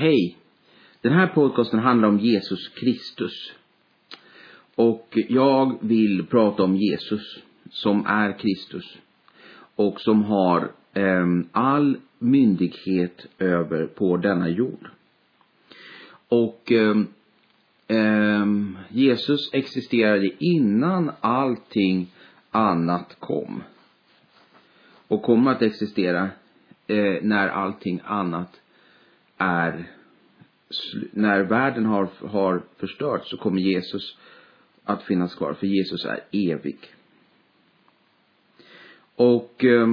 Hej! Den här podcasten handlar om Jesus Kristus. Och jag vill prata om Jesus som är Kristus. Och som har eh, all myndighet över på denna jord. Och eh, eh, Jesus existerade innan allting annat kom. Och kommer att existera eh, när allting annat är när världen har, har förstörts så kommer Jesus att finnas kvar, för Jesus är evig. Och eh,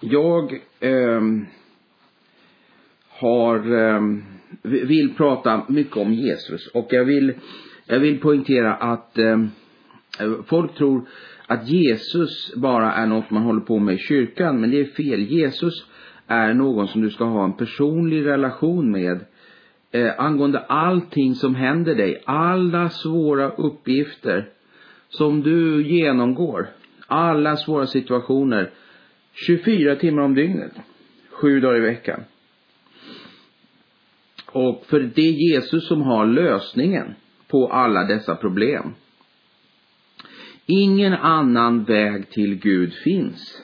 jag eh, har, eh, vill prata mycket om Jesus och jag vill, jag vill poängtera att ehm, folk tror att Jesus bara är något man håller på med i kyrkan, men det är fel. Jesus är någon som du ska ha en personlig relation med eh, angående allting som händer dig, alla svåra uppgifter som du genomgår, alla svåra situationer, 24 timmar om dygnet, sju dagar i veckan. Och för det är Jesus som har lösningen på alla dessa problem. Ingen annan väg till Gud finns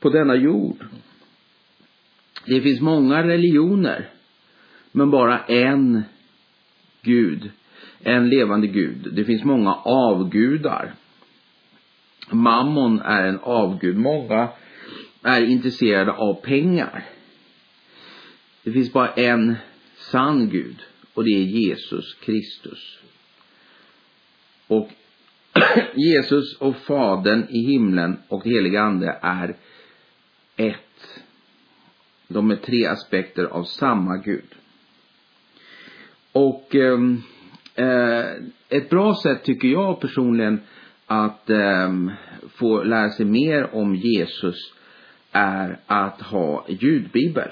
på denna jord. Det finns många religioner, men bara en Gud, en levande Gud. Det finns många avgudar. Mammon är en avgud. Många är intresserade av pengar. Det finns bara en sann Gud och det är Jesus Kristus. Och Jesus och Fadern i himlen och det heliga Ande är ett. De är tre aspekter av samma Gud. Och ehm, eh, ett bra sätt tycker jag personligen att eh, få lära sig mer om Jesus är att ha ljudbibel.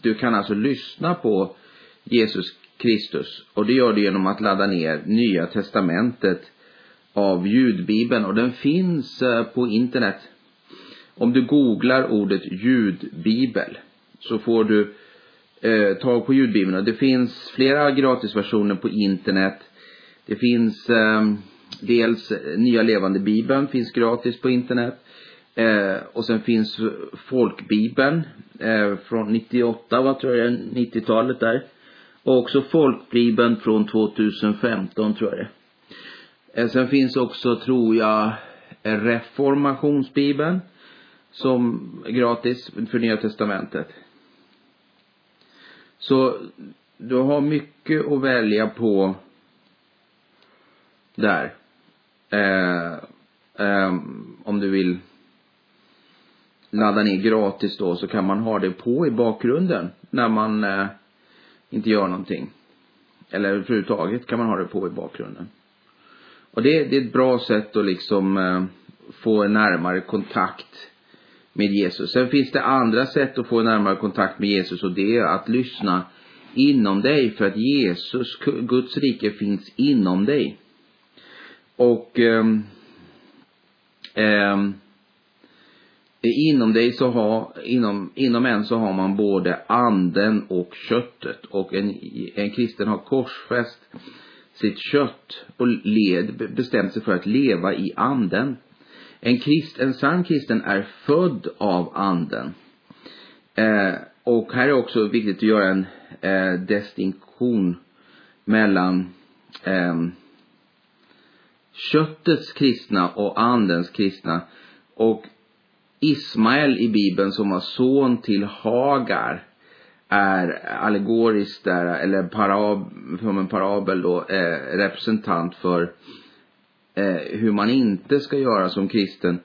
Du kan alltså lyssna på Jesus Kristus och det gör du genom att ladda ner Nya Testamentet av ljudbibeln och den finns eh, på internet. Om du googlar ordet ljudbibel så får du eh, tag på ljudbibeln. Det finns flera gratisversioner på internet. Det finns ehm, eh, dels Nya Levande Bibeln finns gratis på internet. Eh, och sen finns Folkbibeln eh, från 98, vad tror jag, 90-talet där. Och också Folkbibeln från 2015 tror jag det Eh, sen finns också, tror jag, Reformationsbibeln som är gratis för Nya Testamentet. Så du har mycket att välja på där. Eh, eh, om du vill ladda ner gratis då så kan man ha det på i bakgrunden när man eh, inte gör någonting. Eller överhuvudtaget kan man ha det på i bakgrunden. Och det, det är ett bra sätt att liksom eh, få en närmare kontakt med Jesus. Sen finns det andra sätt att få närmare kontakt med Jesus och det är att lyssna inom dig för att Jesus, Guds rike finns inom dig. Och eh, eh, inom dig så har, inom, inom en så har man både anden och köttet och en, en kristen har korsfäst sitt kött och led bestämt sig för att leva i anden. En, krist, en sann kristen är född av anden. Eh, och här är också viktigt att göra en eh, distinktion mellan eh, köttets kristna och andens kristna. Och Ismael i Bibeln som var son till Hagar är allegoriskt där, eller parab, som en parabel då, eh, representant för eh, hur man inte ska göra som kristen.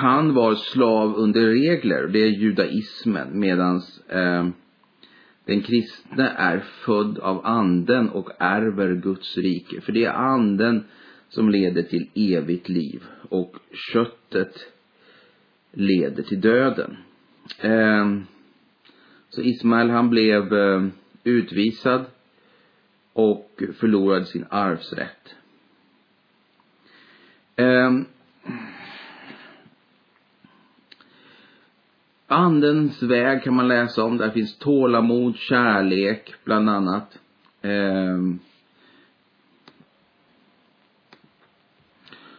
Han var slav under regler, det är judaismen, medan eh, den kristne är född av anden och ärver Guds rike. För det är anden som leder till evigt liv och köttet leder till döden. Eh, så Ismael han blev eh, utvisad och förlorade sin arvsrätt. Ehm, Andens väg kan man läsa om. Där finns tålamod, kärlek bland annat. Eh,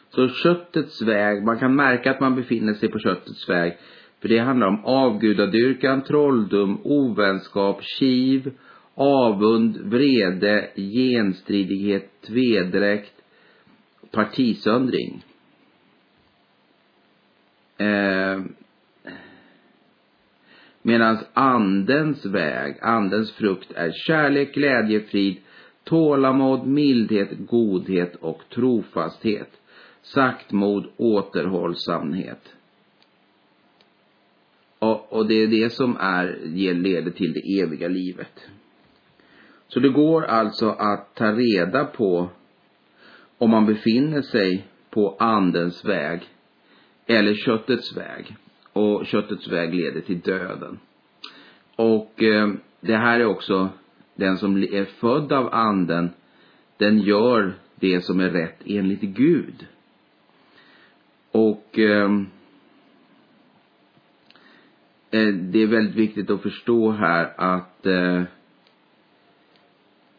så köttets väg, man kan märka att man befinner sig på köttets väg. För det handlar om avgudadyrkan, trolldom, ovänskap, kiv, avund, vrede, genstridighet, tvedräkt, partisöndring. Eh, Medan andens väg, andens frukt är kärlek, glädje, frid, tålamod, mildhet, godhet och trofasthet, saktmod, återhållsamhet. Och, och det är det som är, leder till det eviga livet. Så det går alltså att ta reda på om man befinner sig på andens väg eller köttets väg. Och köttets väg leder till döden. Och eh, det här är också den som är född av anden, den gör det som är rätt enligt Gud. Och eh, eh det är väldigt viktigt att förstå här att eh,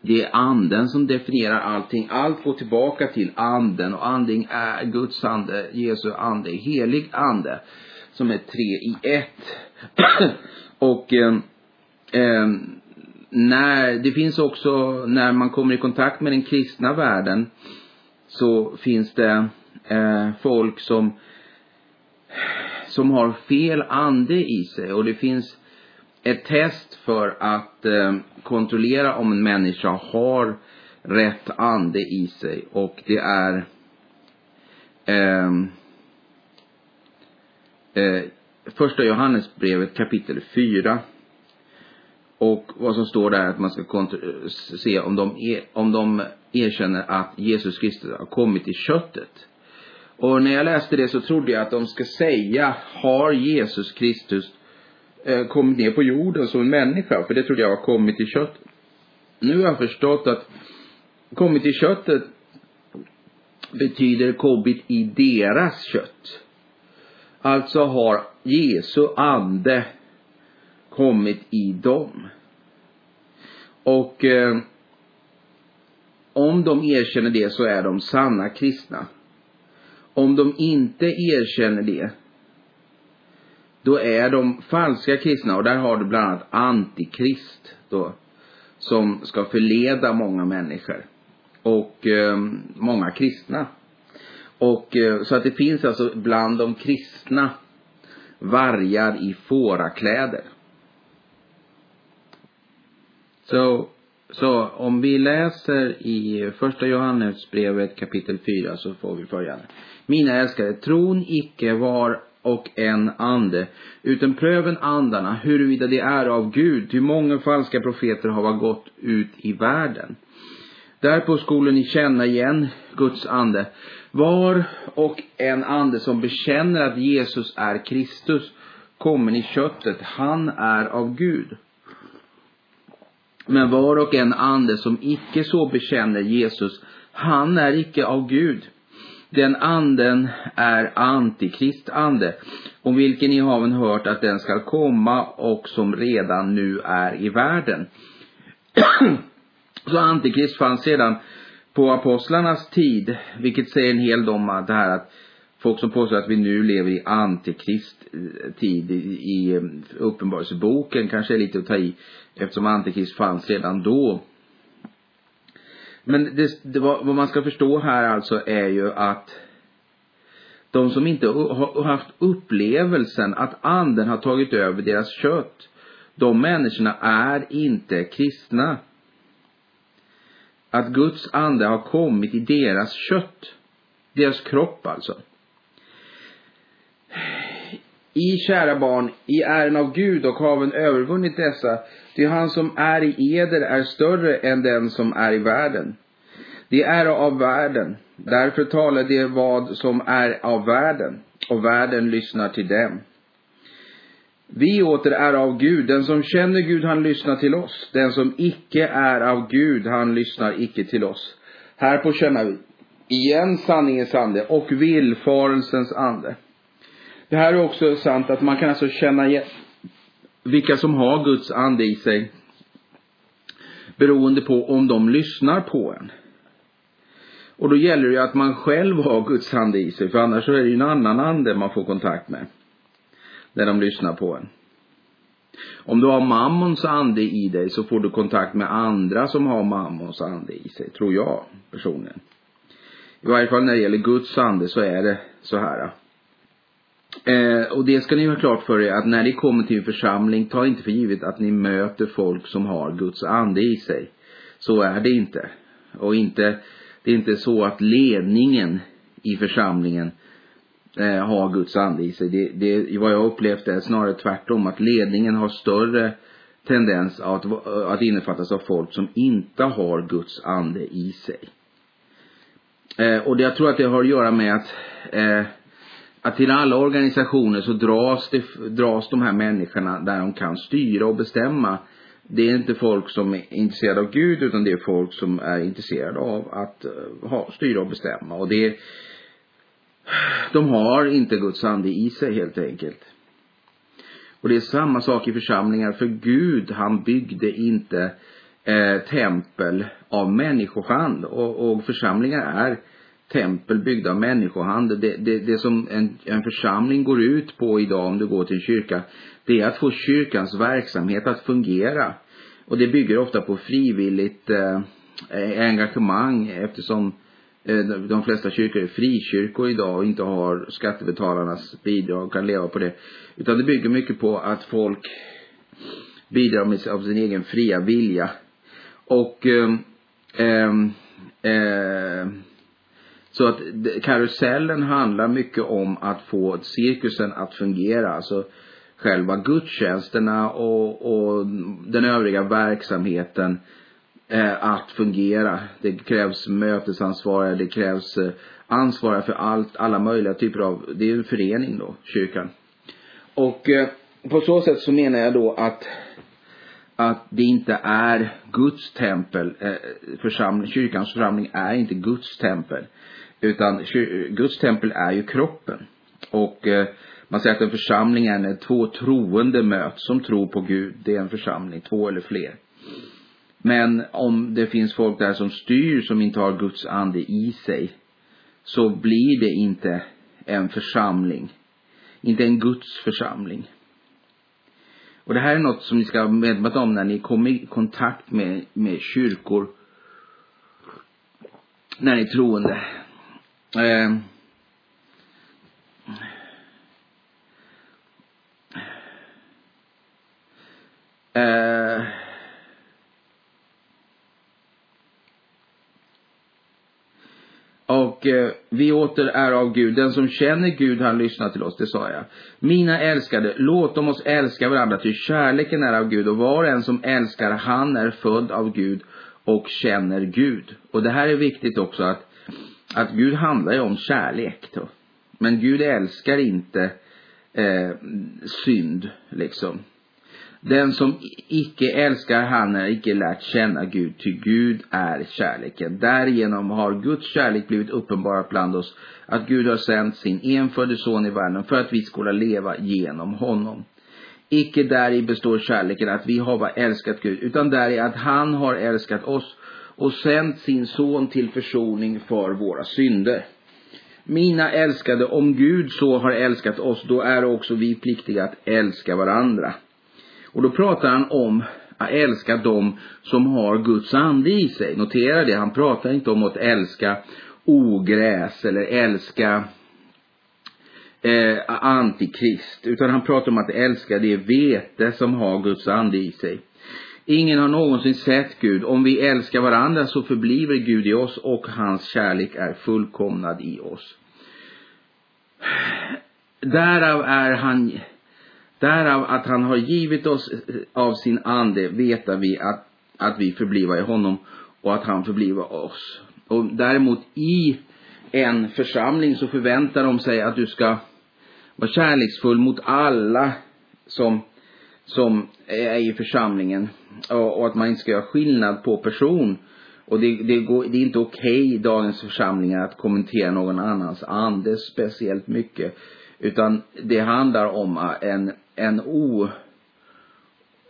det är anden som definierar allting. Allt går tillbaka till anden och anden är Guds ande, Jesu ande, helig ande som är tre i ett. och eh, eh, när, det finns också, när man kommer i kontakt med den kristna världen så finns det eh, folk som som har fel ande i sig och det finns ett test för att eh, kontrollera om en människa har rätt ande i sig och det är eh, eh, första Johannesbrevet kapitel 4 och vad som står där är att man ska se om de, er, om de erkänner att Jesus Kristus har kommit i köttet. Och när jag läste det så trodde jag att de ska säga, har Jesus Kristus eh, kommit ner på jorden som en människa? För det trodde jag var kommit i köttet. Nu har jag förstått att kommit i köttet betyder kommit i deras kött. Alltså har Jesu ande kommit i dem. Och eh, om de erkänner det så är de sanna kristna. Om de inte erkänner det, då är de falska kristna och där har du bland annat antikrist då, som ska förleda många människor och eh, många kristna. Och eh, så att det finns alltså bland de kristna vargar i fårakläder. Så, så om vi läser i första Johannesbrevet kapitel 4 så får vi följande. Mina älskade, tron icke var och en ande, utan pröven andarna huruvida det är av Gud, ty många falska profeter har gått ut i världen. Därpå skulle ni känna igen Guds ande. Var och en ande som bekänner att Jesus är Kristus, kommen i köttet, han är av Gud. Men var och en ande som icke så bekänner Jesus, han är icke av Gud. Den anden är antikristande, om vilken ni haven hört att den skall komma och som redan nu är i världen. Så antikrist fanns sedan på apostlarnas tid, vilket säger en hel del om det här att folk som påstår att vi nu lever i antikrist tid i uppenbarelseboken kanske är lite att ta i eftersom antikrist fanns redan då. Men det, det, vad man ska förstå här alltså är ju att de som inte har haft upplevelsen att anden har tagit över deras kött, de människorna är inte kristna att Guds ande har kommit i deras kött. Deras kropp alltså. I kära barn, i ären av Gud och haven övervunnit dessa, ty han som är i eder är större än den som är i världen. De är av världen, därför talar de vad som är av världen, och världen lyssnar till dem. Vi åter är av Gud. Den som känner Gud, han lyssnar till oss. Den som icke är av Gud, han lyssnar icke till oss. Här på känner vi igen sanningens ande och villfarelsens ande. Det här är också sant att man kan alltså känna igen, vilka som har Guds ande i sig beroende på om de lyssnar på en. Och då gäller det ju att man själv har Guds ande i sig, för annars så är det ju en annan ande man får kontakt med. När de lyssnar på en. Om du har mammons ande i dig så får du kontakt med andra som har mammons ande i sig, tror jag personligen. I varje fall när det gäller Guds ande så är det så här. Eh, och det ska ni ha klart för er att när ni kommer till en församling, ta inte för givet att ni möter folk som har Guds ande i sig. Så är det inte. Och inte, det är inte så att ledningen i församlingen eh, har Guds ande i sig. Det, det, vad jag upplevt är snarare tvärtom, att ledningen har större tendens att, eh, att innefattas av folk som inte har Guds ande i sig. Eh, och det, jag tror att det har att göra med att eh, att till alla organisationer så dras, det, dras de här människorna där de kan styra och bestämma. Det är inte folk som är intresserade av Gud utan det är folk som är intresserade av att eh, ha, styra och bestämma. Och det, de har inte Guds ande i sig helt enkelt. Och det är samma sak i församlingar, för Gud han byggde inte eh, tempel av människohand och, och församlingar är tempel byggda av människohand. Det, det, det som en, en församling går ut på idag om du går till en kyrka, det är att få kyrkans verksamhet att fungera. Och det bygger ofta på frivilligt eh, engagemang eftersom eh, de flesta kyrkor är frikyrkor idag och inte har skattebetalarnas bidrag och kan leva på det. Utan det bygger mycket på att folk bidrar med, av sin egen fria vilja. Och eh, eh, eh så att karusellen handlar mycket om att få cirkusen att fungera. Alltså själva gudstjänsterna och, och den övriga verksamheten eh, att fungera. Det krävs mötesansvariga, det krävs eh, ansvariga för allt, alla möjliga typer av, det är ju en förening då, kyrkan. Och eh, på så sätt så menar jag då att att det inte är Guds tempel, eh, församling, kyrkans församling är inte Guds tempel. Utan Guds tempel är ju kroppen. Och eh, man säger att en församling är när två troende möts som tror på Gud. Det är en församling, två eller fler. Men om det finns folk där som styr som inte har Guds ande i sig så blir det inte en församling. Inte en Guds församling. Och det här är något som ni ska medvetna om när ni kommer i kontakt med, med kyrkor. När ni är troende. Eh, eh, och eh, vi åter är av Gud. Den som känner Gud, han lyssnar till oss, det sa jag. Mina älskade, låt oss älska varandra, ty kärleken är av Gud och var och en som älskar, han är född av Gud och känner Gud. Och det här är viktigt också att att Gud handlar ju om kärlek då. Men Gud älskar inte eh, synd, liksom. Den som icke älskar han är icke lärt känna Gud, ty Gud är kärleken. Därigenom har Guds kärlek blivit uppenbarat bland oss, att Gud har sänt sin enfödde son i världen för att vi skola leva genom honom. Icke däri består kärleken att vi har älskat Gud, utan däri att han har älskat oss och sänt sin son till försoning för våra synder. Mina älskade, om Gud så har älskat oss, då är också vi pliktiga att älska varandra. Och då pratar han om att älska dem som har Guds ande i sig. Notera det, han pratar inte om att älska ogräs eller älska eh, antikrist, utan han pratar om att älska det vete som har Guds ande i sig. Ingen har någonsin sett Gud. Om vi älskar varandra så förbliver Gud i oss och hans kärlek är fullkomnad i oss. Därav är han, därav att han har givit oss av sin ande veta vi att, att vi förbliva i honom och att han förbliva oss. Och däremot i en församling så förväntar de sig att du ska vara kärleksfull mot alla som som är i församlingen. Och, och att man inte ska göra skillnad på person. Och det, det, går, det är inte okej okay i dagens församlingar att kommentera någon annans ande speciellt mycket. Utan det handlar om en, en o,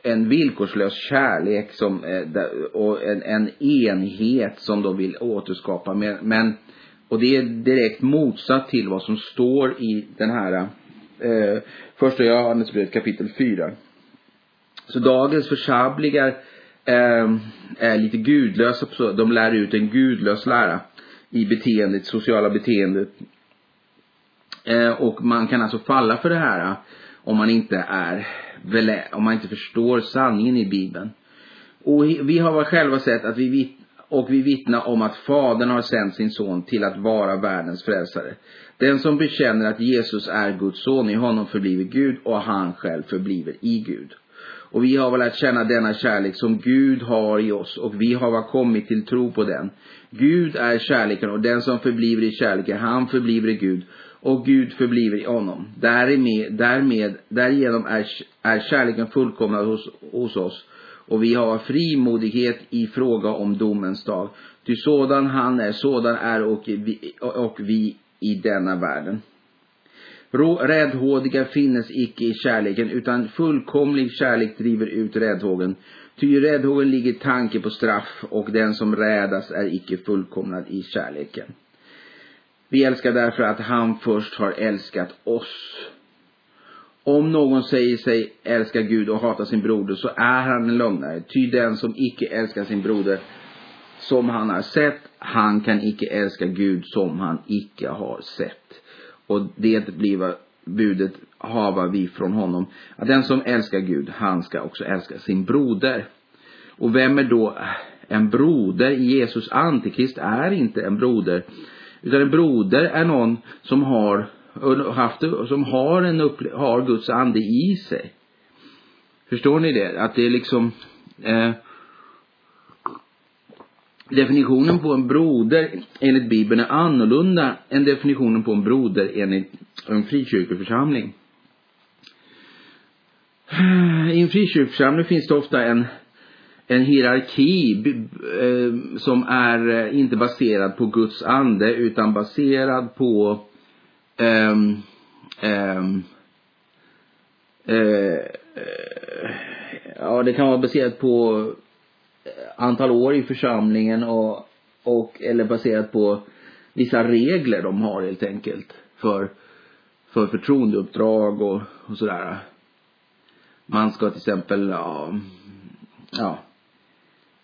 en villkorslös kärlek som, eh, och en, en enhet som de vill återskapa. Men, men, och det är direkt motsatt till vad som står i den här eh, första Johannesbrevet kapitel 4. Så dagens församlingar eh, är lite gudlösa. De lär ut en gudlös lära i beteendet, sociala beteendet. Eh, och man kan alltså falla för det här eh, om man inte är, om man inte förstår sanningen i Bibeln. Och vi har själva sett att vi och vi vittnar om att Fadern har sänt sin son till att vara världens frälsare. Den som bekänner att Jesus är Guds son, i honom förbliver Gud och han själv förbliver i Gud. Och vi har väl lärt känna denna kärlek som Gud har i oss och vi har väl kommit till tro på den. Gud är kärleken och den som förbliver i kärleken, han förbliver i Gud och Gud förbliver i honom. Därmed, därmed, därigenom är, är kärleken fullkomnad hos, hos oss och vi har frimodighet i fråga om domens dag. Ty sådan han är, sådan är och vi, och vi i denna världen. Räddhådiga finnes icke i kärleken, utan fullkomlig kärlek driver ut räddhågen. Ty i räddhågen ligger tanke på straff, och den som rädas är icke fullkomnad i kärleken. Vi älskar därför att han först har älskat oss. Om någon säger sig älska Gud och hatar sin broder så är han en lögnare. Ty den som icke älskar sin broder som han har sett, han kan icke älska Gud som han icke har sett. Och det blir budet hava vi från honom. Att den som älskar Gud, han ska också älska sin broder. Och vem är då en broder? Jesus antikrist är inte en broder. Utan en broder är någon som har haft som har en upple- har Guds ande i sig. Förstår ni det? Att det är liksom eh, definitionen på en broder enligt Bibeln är annorlunda än definitionen på en broder enligt en frikyrkoförsamling. I en frikyrkoförsamling finns det ofta en, en hierarki eh, som är eh, inte baserad på Guds ande utan baserad på um, um, uh, ja, det kan vara baserat på Eh, antal år i församlingen och, och eller baserat på vissa regler de har helt enkelt för, för förtroendeuppdrag och, och sådär. Man ska till exempel, ja, ja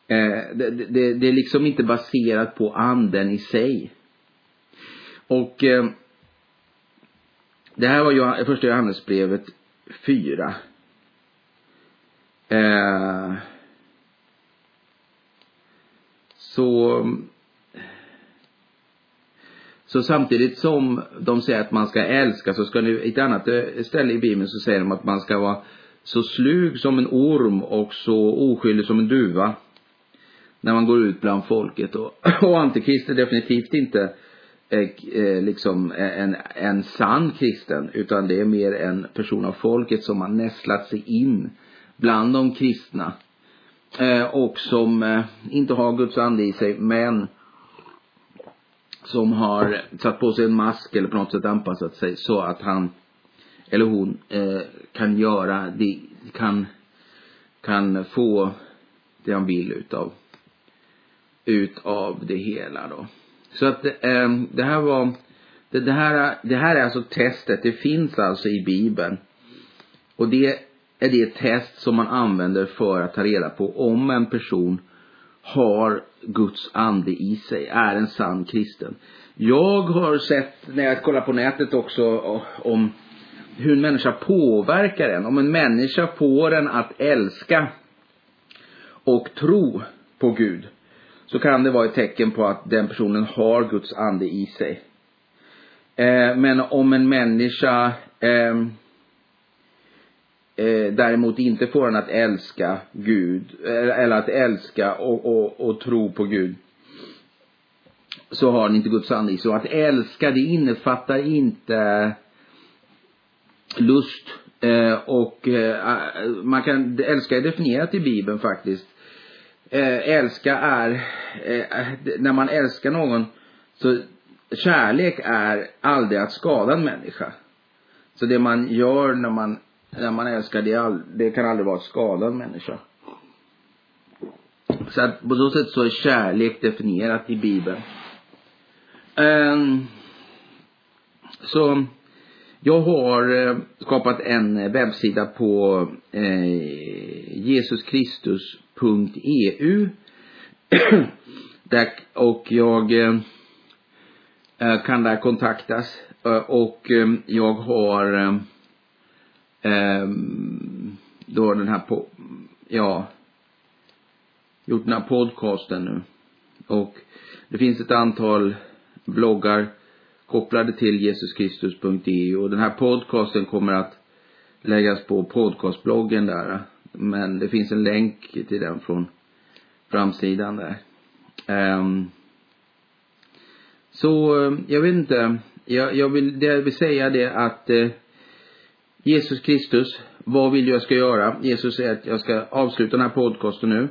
eh, det, det, det är liksom inte baserat på anden i sig. Och eh, det här var första Johannesbrevet 4. Eh, så så samtidigt som de säger att man ska älska så ska ni, i ett annat eh, ställe i Bibeln så säger de att man ska vara så slug som en orm och så oskyldig som en duva. När man går ut bland folket och, och antikrist är definitivt inte eh, eh liksom eh, en, en sann kristen utan det är mer en person av folket som har nästlat sig in bland de kristna Eh, och som eh, inte har Guds ande i sig men som har satt på sig en mask eller på något sätt anpassat sig så att han eller hon eh, kan göra det, kan, kan få det han vill utav, utav det hela då. Så att det här var, det, här, det här är alltså testet, det finns alltså i bibeln. Och det är det test som man använder för att ta reda på om en person har Guds ande i sig, är en sann kristen. Jag har sett, när jag kollar på nätet också, om hur en människa påverkar en. Om en människa får en att älska och tro på Gud, så kan det vara ett tecken på att den personen har Guds ande i sig. Eh, men om en människa eh, eh, däremot inte får en att älska Gud, eh, eller att älska och, och, och tro på Gud, så har den inte Guds ande i sig. Och att älska, det innefattar inte lust. Eh, och eh, man kan, älska är definierat i Bibeln faktiskt. Eh, älska är, eh, när man älskar någon, så kärlek är aldrig att skada en människa. Så det man gör när man den man älskar, det, all, det kan aldrig vara en skadad människa. Så att på så sätt så är kärlek definierat i Bibeln. Um, så jag har eh, skapat en webbsida på eh, jesuskristus.eu där, och jag eh, kan där kontaktas eh, och eh, jag har eh, eh, då den här på, ja, gjort den här podcasten nu. Och det finns ett antal bloggar kopplade till jesuskristus.eu och den här podcasten kommer att läggas på podcastbloggen där. Men det finns en länk till den från framsidan där. Um, så eh, jag vet inte. Jag, jag vill, det jag vill säga det att eh, Jesus Kristus, vad vill du jag ska göra? Jesus säger att jag ska avsluta den här podcasten nu.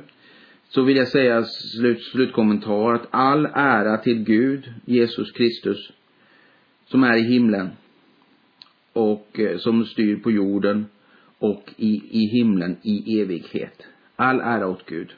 Så vill jag säga slut, slutkommentar att all ära till Gud, Jesus Kristus, som är i himlen och eh, som styr på jorden och i, i himlen i evighet. All ära åt Gud.